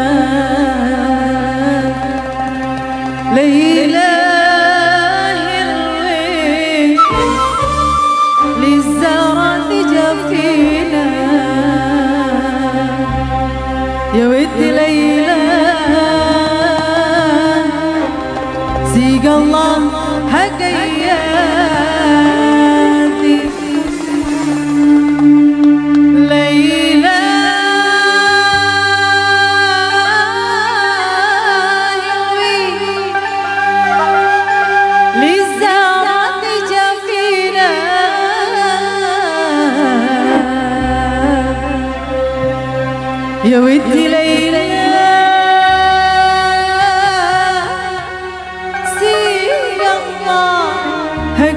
love.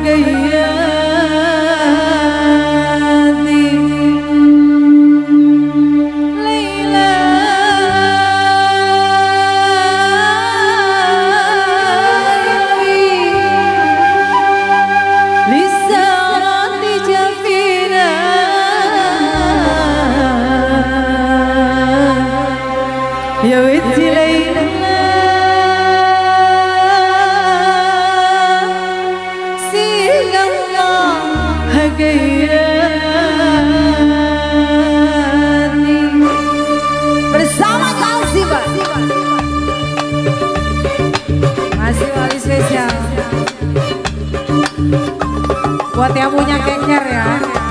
Hey, hey. buat yang punya keker ya.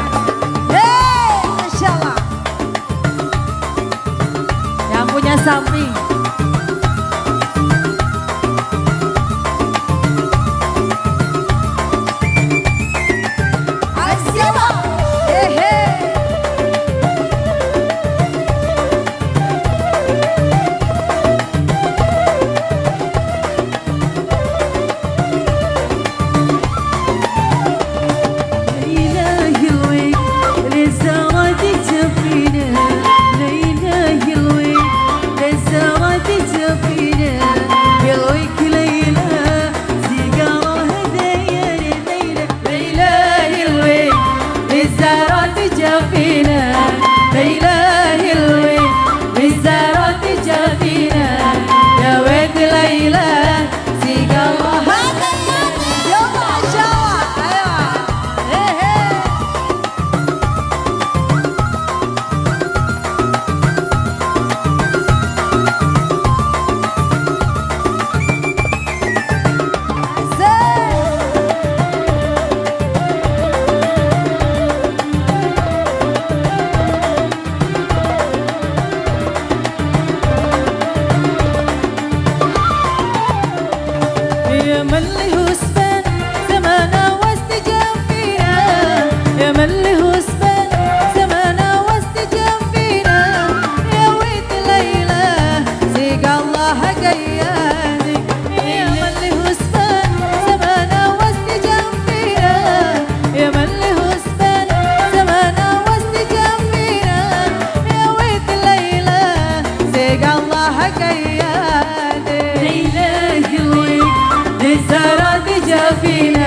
هكيالي ليلة قلبي لسرى بجفينه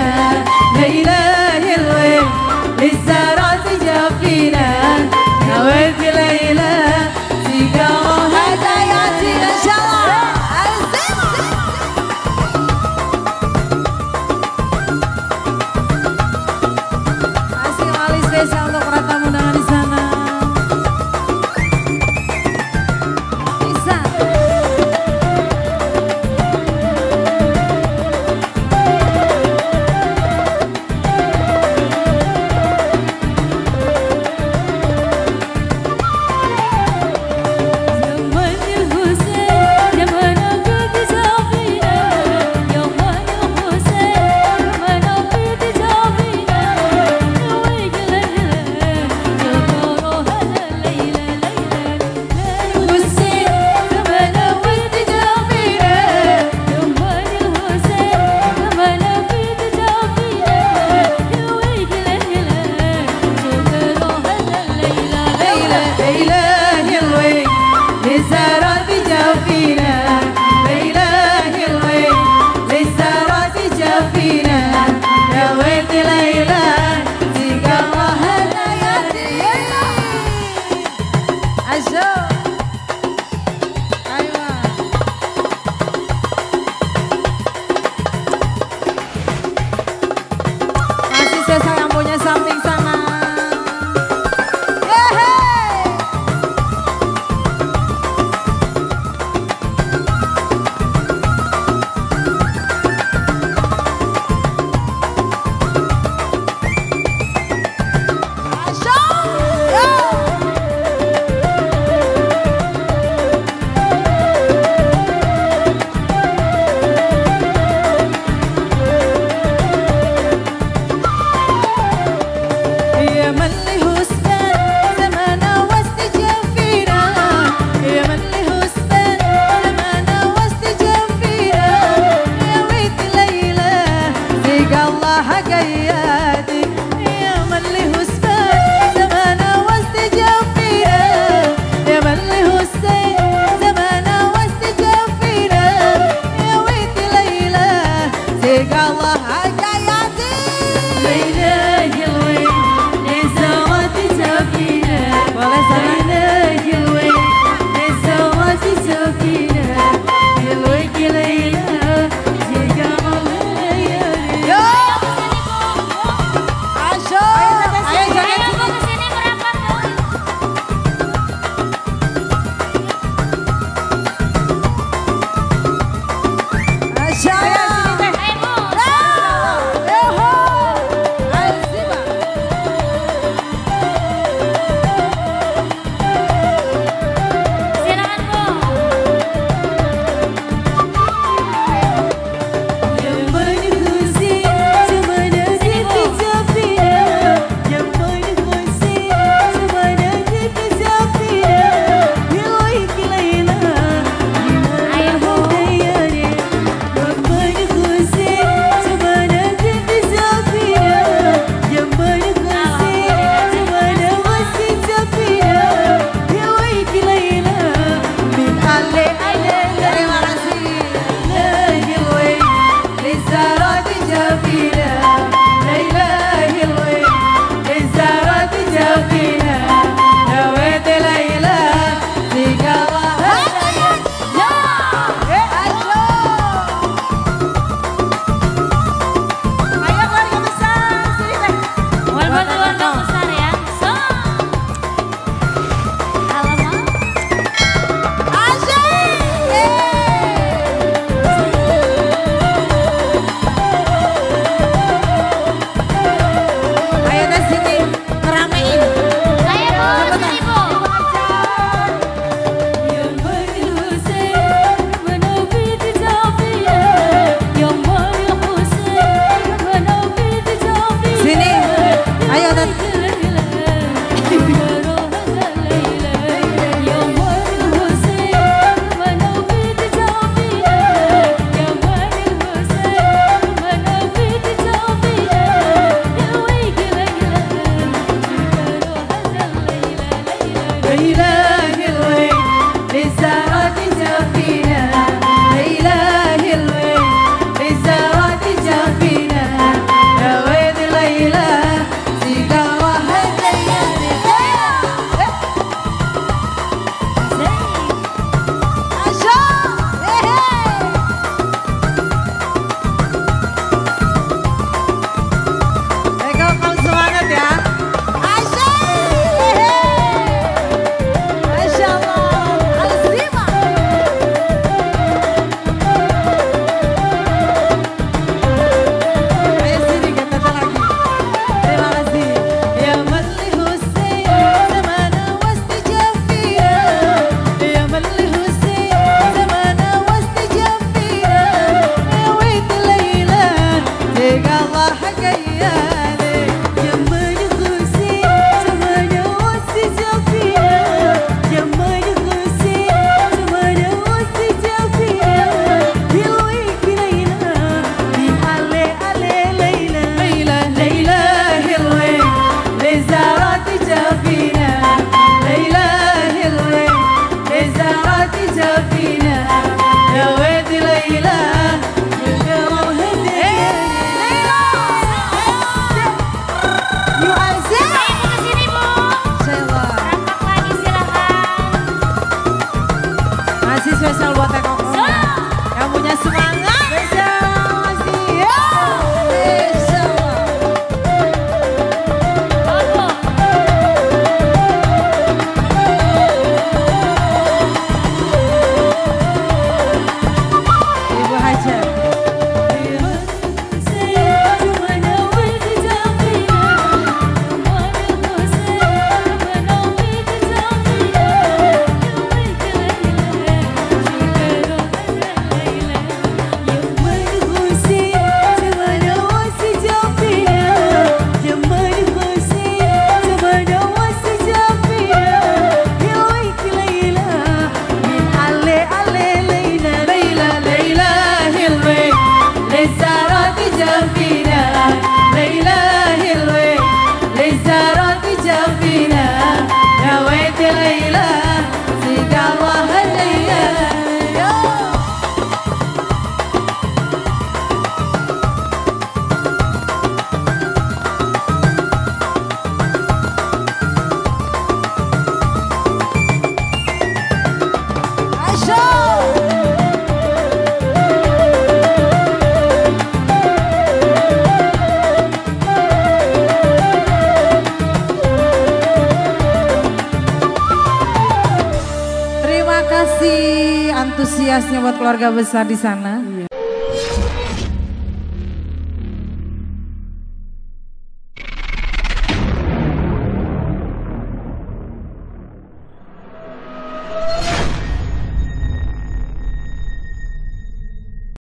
antusiasnya buat keluarga besar di sana.